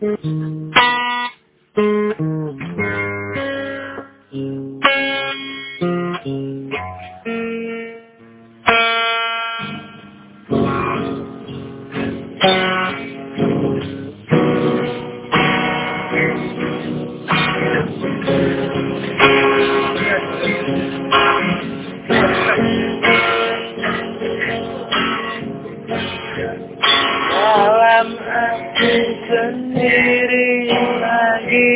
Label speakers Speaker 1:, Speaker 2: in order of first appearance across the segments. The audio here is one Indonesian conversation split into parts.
Speaker 1: Thank you. Sendiri lagi.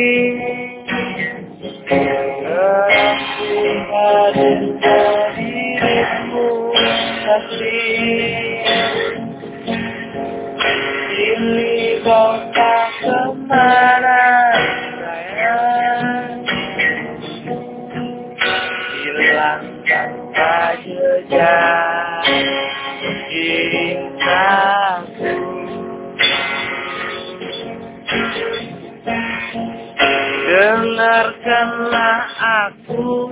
Speaker 1: Tersimpah dirimu kasih. Pilih kota ke mana sayang Hilang tanpa jejak cintaku Dengarkanlah aku.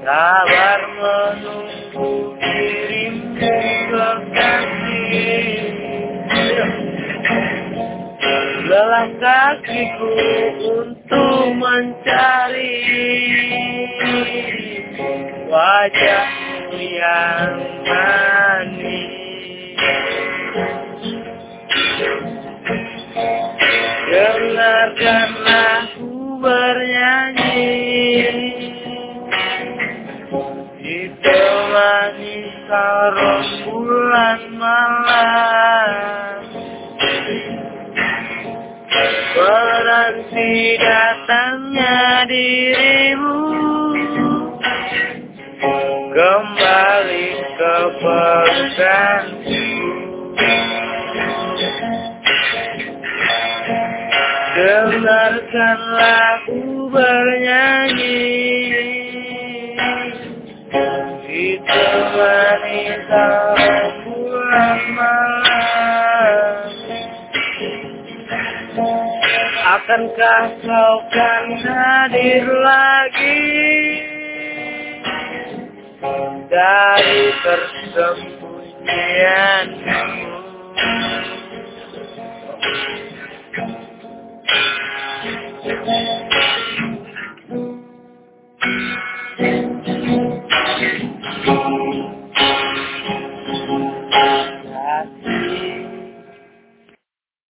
Speaker 1: Sabar menunggu dirimu kekasih. Lelah kakiku untuk mencari wajahmu yang manis Dengarkanlah aku bernyanyi Ditemani sarung bulan malam. Berarti datangnya dirimu. Kembali ke peganganku Dengarkanlah aku bernyanyi. Ditemani sarang bulan malam Akankah kau kan hadir lagi? Dari persembunyianmu